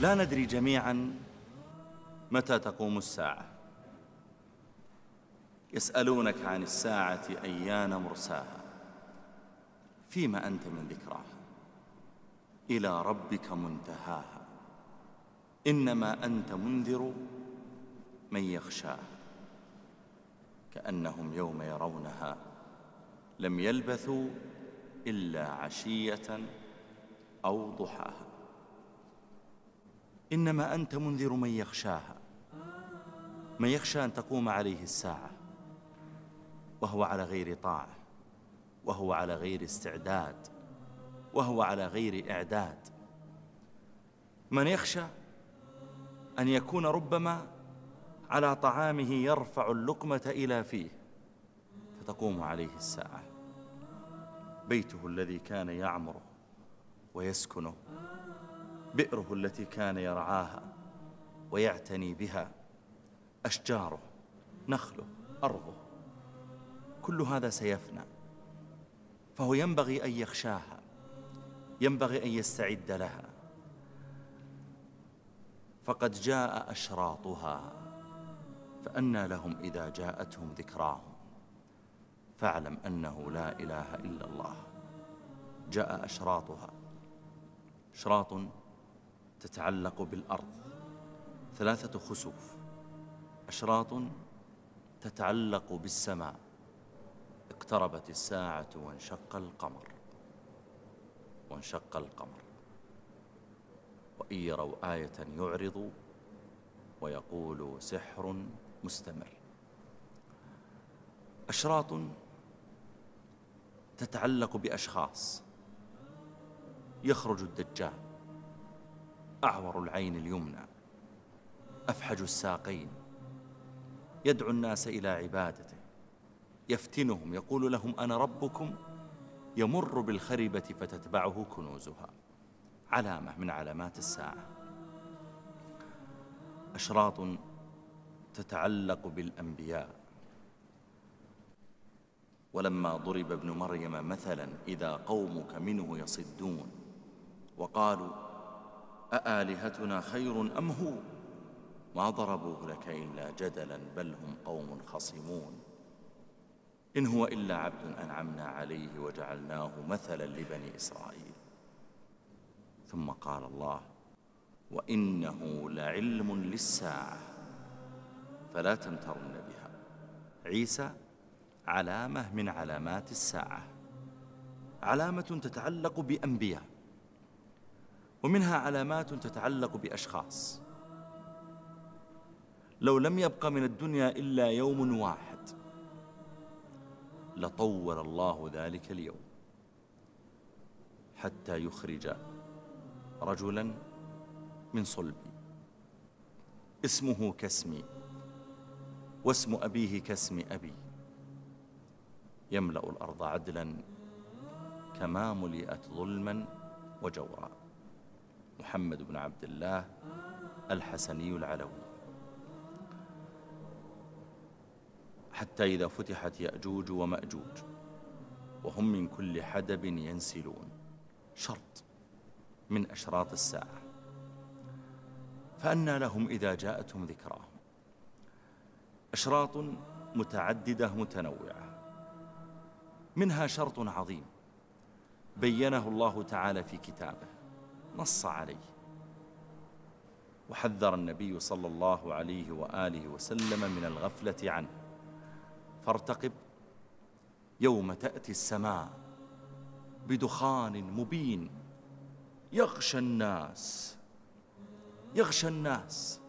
لا ندري جميعا متى تقوم الساعة. يسألونك عن الساعة أيان مرساها. فيما أنت من ذكراها. إلى ربك منتهاها. إنما أنت منذر من يخشاها. كأنهم يوم يرونها. لم يلبثوا إلا عشية أو ضحاها. إنما أنت منذر من يخشاها. من يخشى أن تقوم عليه الساعة. وهو على غير طاعة. وهو على غير استعداد. وهو على غير إعداد. من يخشى أن يكون ربما على طعامه يرفع اللقمة إلى فيه فتقوم عليه الساعة. بيته الذي كان يعمره ويسكنه. بئره التي كان يرعاها ويعتني بها. أشجاره نخله أرضه كل هذا سيفنى. فهو ينبغي أن يخشاها ينبغي أن يستعد لها. فقد جاء أشراطها فأنى لهم إذا جاءتهم ذكراهم. فاعلم أنه لا إله إلا الله. جاء أشراطها. أشراط تتعلق بالأرض. ثلاثة خسوف. أشراط تتعلق بالسماء. اقتربت الساعة وانشق القمر. وانشق القمر. وإن يروا آية يعرضوا ويقولوا سحر مستمر. أشراط تتعلق بأشخاص. يخرج الدجال. أعور العين اليمنى أفحج الساقين. يدعو الناس إلى عبادته يفتنهم يقول لهم أنا ربكم يمر بالخربة فتتبعه كنوزها. علامة من علامات الساعة. أشراط تتعلق بالأنبياء. ولما ضرب ابن مريم مثلا إذا قومك منه يصدون وقالوا أآلهتنا خير أم هو؟ ما ضربوه لك إلا جدلا بل هم قوم خصمون. إن هو إلا عبد أنعمنا عليه وجعلناه مثلا لبني إسرائيل. ثم قال الله وإنه لعلم للساعة فلا تمترن بها. عيسى علامة من علامات الساعة. علامة تتعلق بأنبياء. ومنها علامات تتعلق بأشخاص. لو لم يبق من الدنيا إلا يوم واحد لطول الله ذلك اليوم حتى يخرج رجلا من صلبي اسمه كاسمي واسم أبيه كاسم أبي. يملأ الأرض عدلا كما ملئت ظلما وجورا. محمد بن عبد الله الحسني العلوي. حتى إذا فتحت يأجوج ومأجوج وهم من كل حدب ينسلون. شرط من أشراط الساعة. فأنى لهم إذا جاءتهم ذكراهم. أشراط متعددة متنوعة. منها شرط عظيم بينه الله تعالى في كتابه. نص عليه. وحذر النبي صلى الله عليه وآله وسلم من الغفلة عنه. فارتقب يوم تأتي السماء بدخان مبين. يغشى الناس يغشى الناس.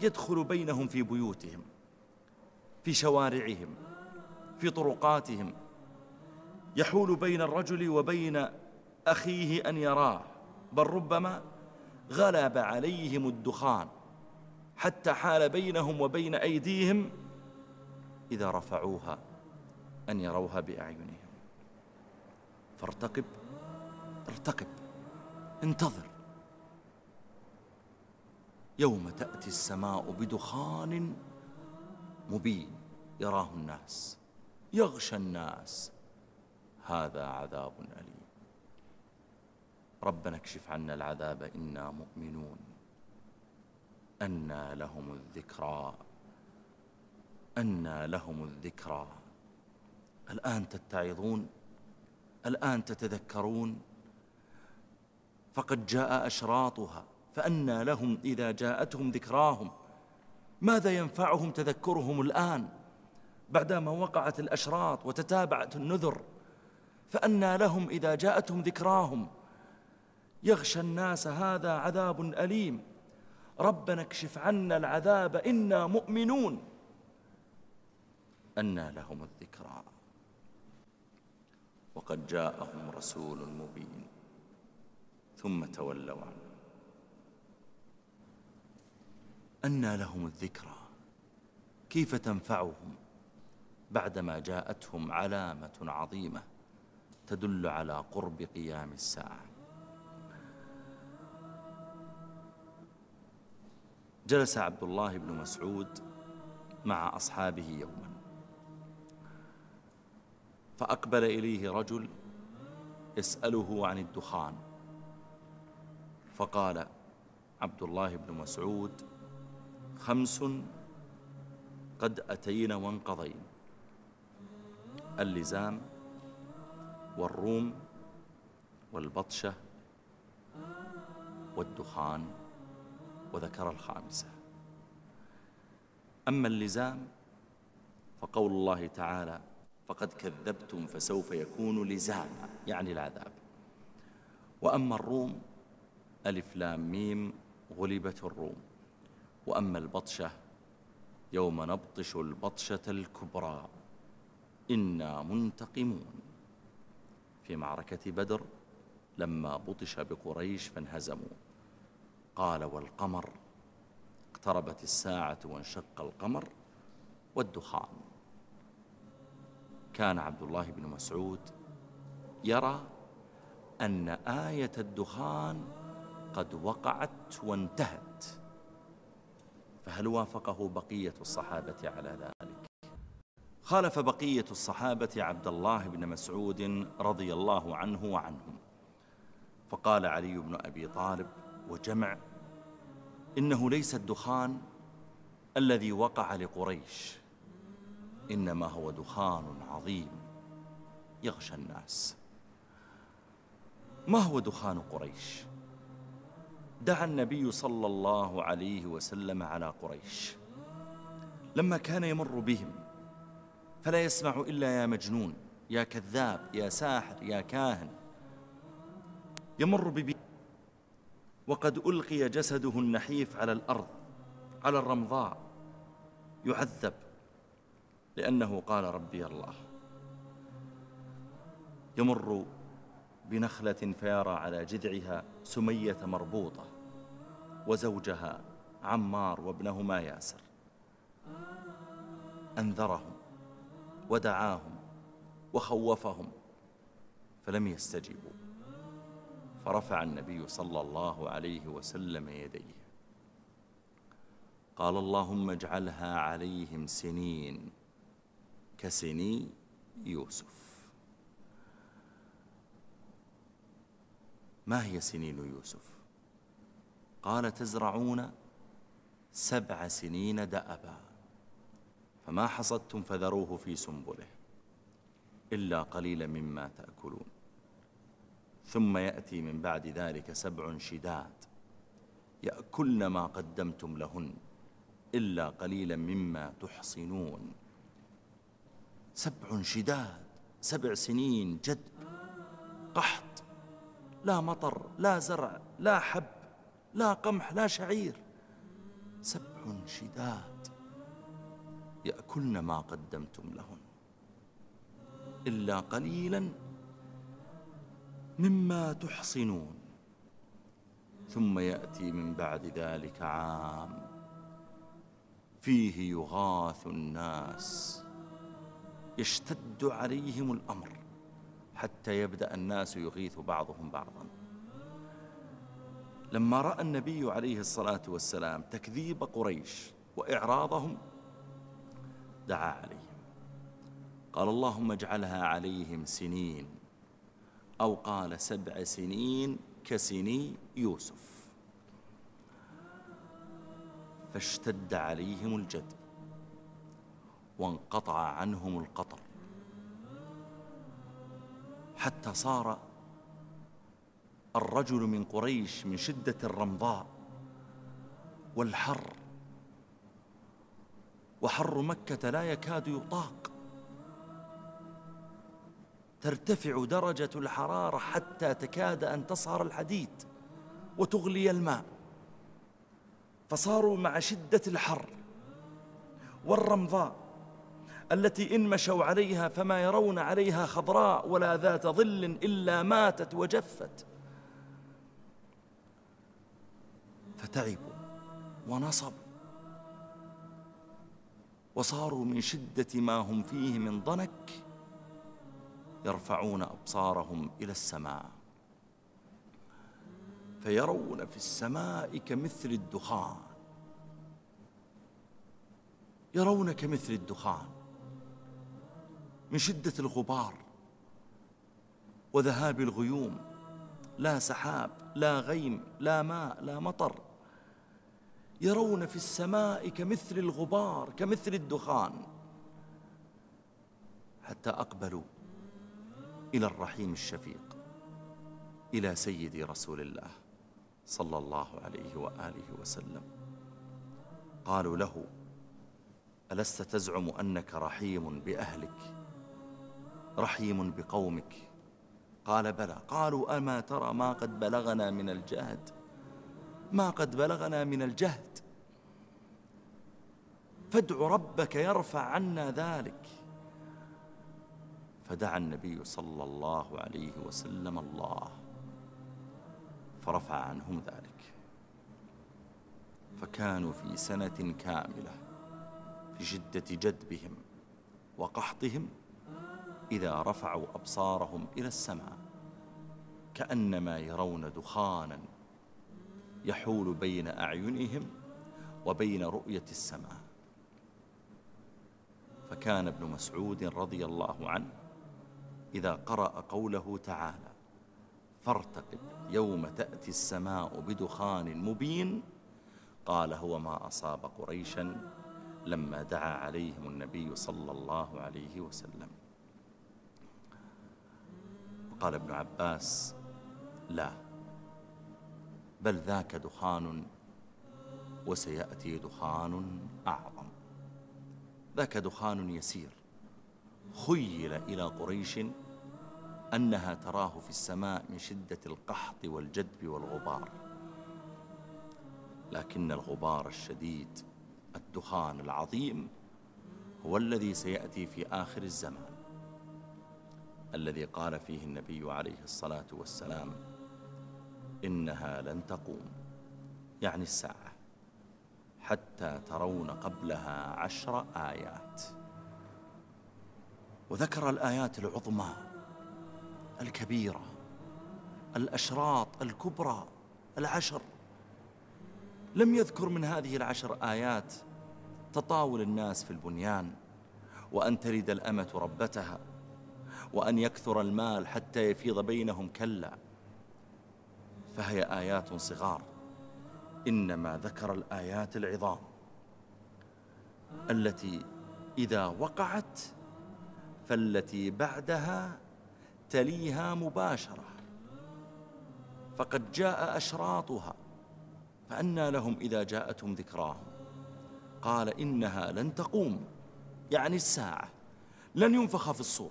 يدخل بينهم في بيوتهم في شوارعهم في طرقاتهم. يحول بين الرجل وبين أخيه أن يراه. بل ربما غلب عليهم الدخان حتى حال بينهم وبين أيديهم إذا رفعوها أن يروها بأعينهم. فارتقب ارتقب انتظر. يوم تأتي السماء بدخان مبين يراه الناس يغشى الناس. هذا عذاب أليم. ربنا اكشف عنا العذاب إنا مؤمنون. أنى لهم الذكرى. أنى لهم الذكرى. الآن تتعظون الآن تتذكرون. فقد جاء أشراطها فأنى لهم إذا جاءتهم ذكراهم. ماذا ينفعهم تذكرهم الآن؟ بعدما وقعت الأشراط وتتابعت النذر فأنى لهم إذا جاءتهم ذكراهم. يغشى الناس هذا عذاب أليم. ربنا اكشف عنا العذاب إنا مؤمنون. أنى لهم الذكرى. وقد جاءهم رسول مبين ثم تولوا عنه. أنى لهم الذكرى. كيف تنفعهم؟ بعدما جاءتهم علامة عظيمة تدل على قرب قيام الساعة. جلس عبد الله بن مسعود مع أصحابه يوما. فأقبل إليه رجل يسأله عن الدخان. فقال عبد الله بن مسعود خمس قد أتينا وانقضينا اللزام والروم والبطشة والدخان. وذكر الخامسة. أما اللزام فقول الله تعالى فقد كذبتم فسوف يكون لزاما يعني العذاب. وأما الروم ألف لام ميم غلبت الروم. وأما البطشة يوم نبطش البطشة الكبرى. إنا منتقمون. في معركة بدر لما بطش بقريش فانهزموا. قال والقمر اقتربت الساعة وانشق القمر والدخان. كان عبد الله بن مسعود يرى أن آية الدخان قد وقعت وانتهت فهل وافقه بقية الصحابة على ذلك؟ خالف بقية الصحابة عبد الله بن مسعود رضي الله عنه وعنهم فقال علي بن أبي طالب وجمع إنه ليس الدخان الذي وقع لقريش إنما هو دخان عظيم يغشى الناس. ما هو دخان قريش؟ دعا النبي صلى الله عليه وسلم على قريش. لما كان يمر بهم فلا يسمع إلا يا مجنون يا كذاب يا ساحر يا كاهن يمر ببي وقد ألقي جسده النحيف على الأرض على الرمضاء. يعذب لأنه قال ربي الله. يمر بنخلة فيرى على جذعها سمية مربوطة وزوجها عمار وابنهما ياسر. أنذرهم ودعاهم وخوفهم فلم يستجيبوا. فرفع النبي صلى الله عليه وسلم يديه. قال اللهم اجعلها عليهم سنين كسني يوسف. ما هي سنين يوسف؟ قال تزرعون سبع سنين دأبا فما حصدتم فذروه في سنبله إلا قليلا مما تأكلون. ثم يأتي من بعد ذلك سبع شداد. يأكلن ما قدمتم لهن إلا قليلا مما تحصنون. سبع شداد سبع سنين جدب قحط لا مطر لا زرع لا حب لا قمح لا شعير. سبع شداد. يأكلن ما قدمتم لهن إلا قليلا مما تحصنون. ثم يأتي من بعد ذلك عام. فيه يغاث الناس. يشتد عليهم الأمر. حتى يبدأ الناس يغيث بعضهم بعضا. لما رأى النبي عليه الصلاة والسلام تكذيب قريش وإعراضهم دعا عليهم. قال اللهم اجعلها عليهم سنين. أو قال سبع سنين كسني يوسف. فاشتد عليهم الجد وانقطع عنهم القطر. حتى صار الرجل من قريش من شدة الرمضاء والحر. وحر مكة لا يكاد يطاق. ترتفع درجة الحرارة حتى تكاد أن تصهر الحديد وتغلي الماء. فصاروا مع شدة الحر والرمضاء التي إن مشوا عليها فما يرون عليها خضراء ولا ذات ظل إلا ماتت وجفت. فتعبوا ونصبوا وصاروا من شدة ما هم فيه من ضنك يرفعون أبصارهم إلى السماء فيرون في السماء كمثل الدخان. يرون كمثل الدخان من شدة الغبار وذهاب الغيوم. لا سحاب لا غيم لا ماء لا مطر. يرون في السماء كمثل الغبار كمثل الدخان. حتى أقبلوا إلى الرحيم الشفيق إلى سيدي رسول الله صلى الله عليه وآله وسلم. قالوا له ألست تزعم أنك رحيم بأهلك؟ رحيم بقومك؟ قال بلى. قالوا أما ترى ما قد بلغنا من الجهد؟ ما قد بلغنا من الجهد؟ فادع ربك يرفع عنا ذلك. فدعا النبي صلى الله عليه وسلم الله فرفع عنهم ذلك. فكانوا في سنة كاملة في شدة جدبهم وقحطهم إذا رفعوا أبصارهم إلى السماء كأنما يرون دخانا يحول بين أعينهم وبين رؤية السماء. فكان ابن مسعود رضي الله عنه إذا قرأ قوله تعالى فارتقب يوم تأتي السماء بدخان مبين قال هو ما أصاب قريشا لما دعا عليهم النبي صلى الله عليه وسلم. وقال ابن عباس لا بل ذاك دخان وسيأتي دخان أعظم. ذاك دخان يسير خيل إلى قريش أنها تراه في السماء من شدة القحط والجدب والغبار. لكن الغبار الشديد الدخان العظيم هو الذي سيأتي في آخر الزمان. الذي قال فيه النبي عليه الصلاة والسلام إنها لن تقوم يعني الساعة حتى ترون قبلها عشر آيات. وذكر الآيات العظمى الكبيرة الأشراط الكبرى العشر. لم يذكر من هذه العشر آيات تطاول الناس في البنيان وأن تلد الأمة ربتها وأن يكثر المال حتى يفيض بينهم كلا. فهي آيات صغار إنما ذكر الآيات العظام. التي إذا وقعت فالتي بعدها تليها مباشرة. فقد جاء أشراطها فأنى لهم إذا جاءتهم ذكراهم. قال إنها لن تقوم يعني الساعة. لن ينفخ في الصور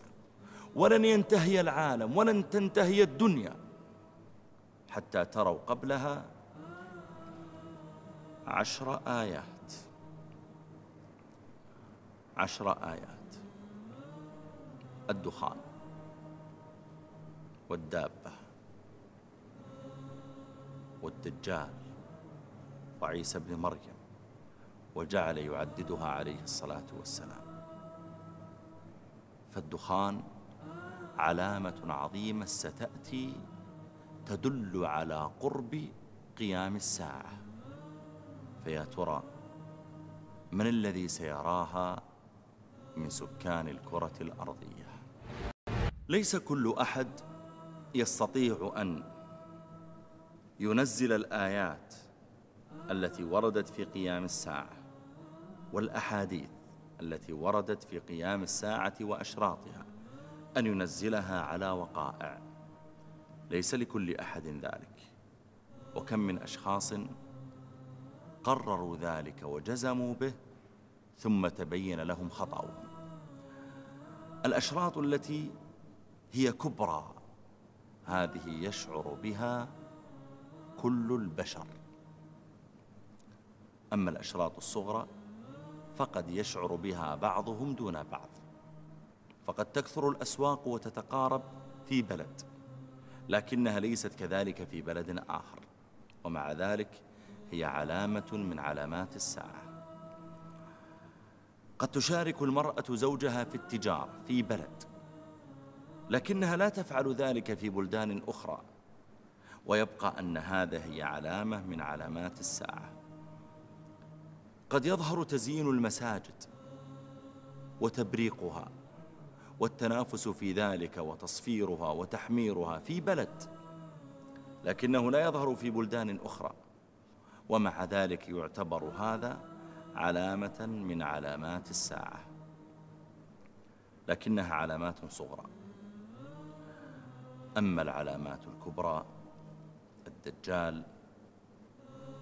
ولن ينتهي العالم ولن تنتهي الدنيا. حتى تروا قبلها عشر آيات. عشر آيات. الدخان. والدابة والدجال وعيسى بن مريم وجعل يعددها عليه الصلاة والسلام. فالدخان علامة عظيمة ستأتي تدل على قرب قيام الساعة. فيا ترى من الذي سيراها من سكان الكرة الأرضية؟ ليس كل أحد يستطيع أن ينزل الآيات التي وردت في قيام الساعة والأحاديث التي وردت في قيام الساعة وأشراطها أن ينزلها على وقائع. ليس لكل أحد ذلك. وكم من أشخاص قرروا ذلك وجزموا به ثم تبين لهم خطأهم. الأشراط التي هي كبرى هذه يشعر بها كل البشر. أما الأشراط الصغرى فقد يشعر بها بعضهم دون بعض. فقد تكثر الأسواق وتتقارب في بلد لكنها ليست كذلك في بلد آخر. ومع ذلك هي علامة من علامات الساعة. قد تشارك المرأة زوجها في التجارة في بلد لكنها لا تفعل ذلك في بلدان أخرى. ويبقى أن هذا هي علامة من علامات الساعة. قد يظهر تزيين المساجد وتبريقها والتنافس في ذلك وتصفيرها وتحميرها في بلد لكنه لا يظهر في بلدان أخرى. ومع ذلك يعتبر هذا علامة من علامات الساعة. لكنها علامات صغرى. أما العلامات الكبرى. الدجال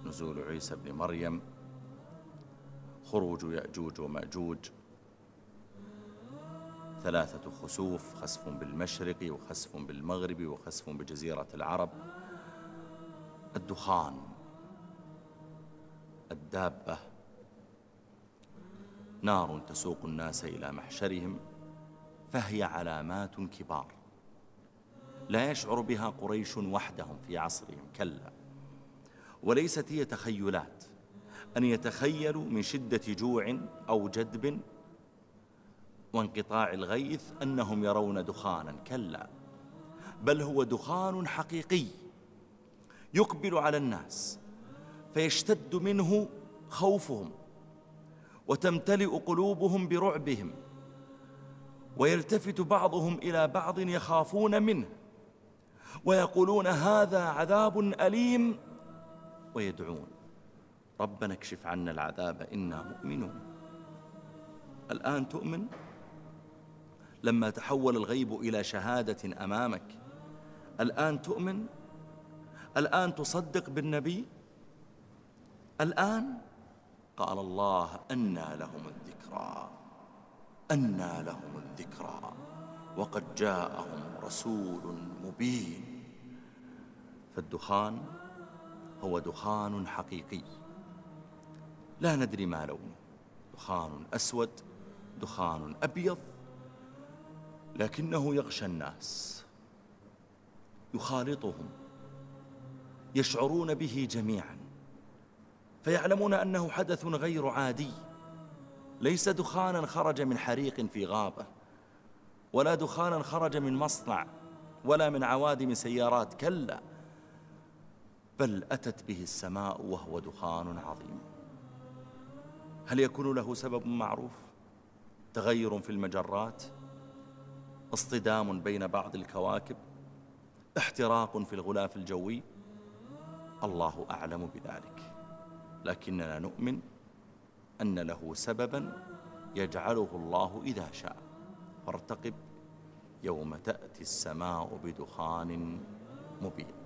نزول عيسى بن مريم. خروج يأجوج ومأجوج. ثلاثة خسوف خسف بالمشرق وخسف بالمغرب وخسف بجزيرة العرب. الدخان الدابة. نار تسوق الناس إلى محشرهم فهي علامات كبار. لا يشعر بها قريش وحدهم في عصرهم كلا. وليست هي تخيلات. أن يتخيلوا من شدة جوع أو جدب وانقطاع الغيث أنهم يرون دخانا كلا. بل هو دخان حقيقي يقبل على الناس فيشتد منه خوفهم وتمتلئ قلوبهم برعبهم ويلتفت بعضهم إلى بعض يخافون منه. ويقولون هذا عذاب أليم ويدعون. ربنا اكشف عنا العذاب إنا مؤمنون. الآن تؤمن؟ لما تحول الغيب إلى شهادة أمامك الآن تؤمن؟ الآن تصدق بالنبي؟ الآن؟ قال الله أنى لهم الذكرى أنى لهم الذكرى. وقد جاءهم رسول مبين. فالدخان هو دخان حقيقي. لا ندري ما لونه. دخان أسود دخان أبيض لكنه يغشى الناس. يخالطهم. يشعرون به جميعا. فيعلمون أنه حدث غير عادي. ليس دخانا خرج من حريق في غابة. ولا دخانا خرج من مصنع ولا من عوادم سيارات كلا. بل أتت به السماء وهو دخان عظيم. هل يكون له سبب معروف؟ تغير في المجرات؟ اصطدام بين بعض الكواكب؟ احتراق في الغلاف الجوي؟ الله أعلم بذلك. لكننا نؤمن أن له سببا يجعله الله إذا شاء. فارتقب يوم تأتي السماء بدخان مبين.